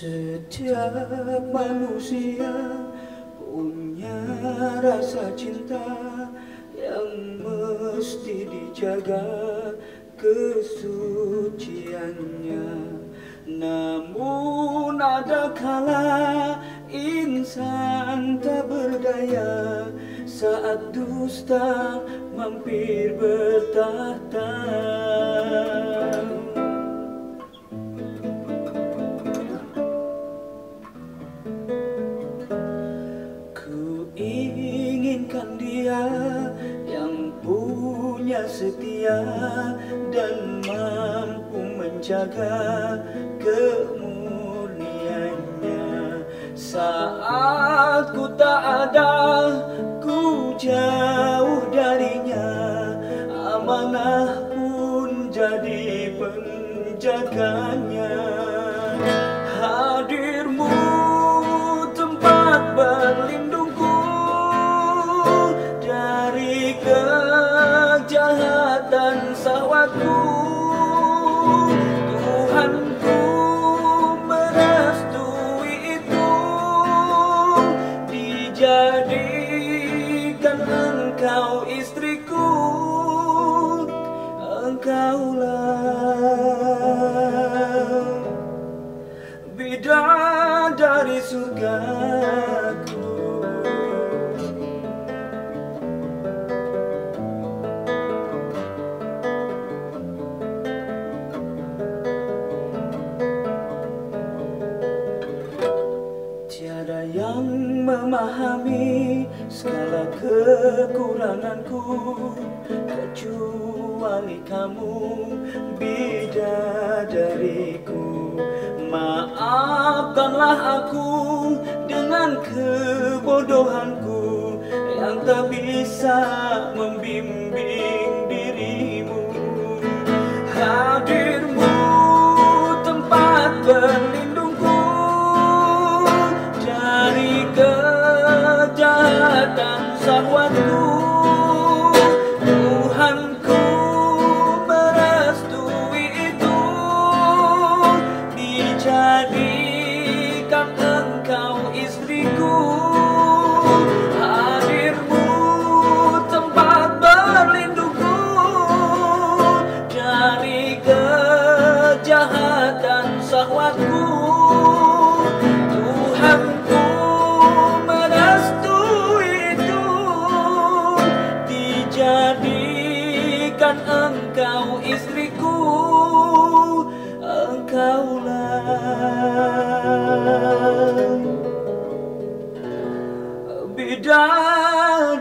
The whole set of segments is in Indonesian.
Setiap manusia punya rasa cinta yang mesti dijaga kesuciannya. Namun ada kala insan tak berdaya saat dusta mampir bertahta. Ku inginkan dia yang punya setia dan mampu menjaga kemurniannya saat ku tak ada ku jauh darinya. Amanah pun jadi penjaganya memahami segala kekuranganku Kecuali kamu bidadariku. Maafkanlah aku dengan kebodohanku Yang tak bisa membimbing agua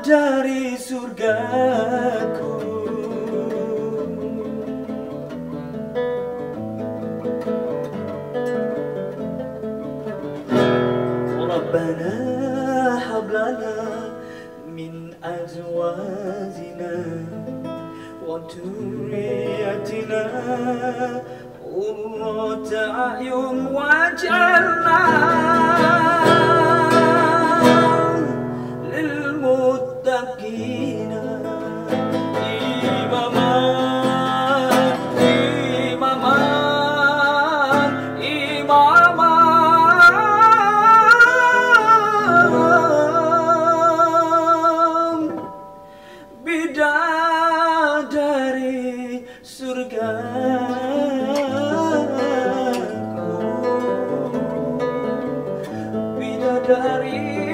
bidadari surgaku ربنا هب لنا من أزواجنا وذريتنا قرة أعين واجعلنا dari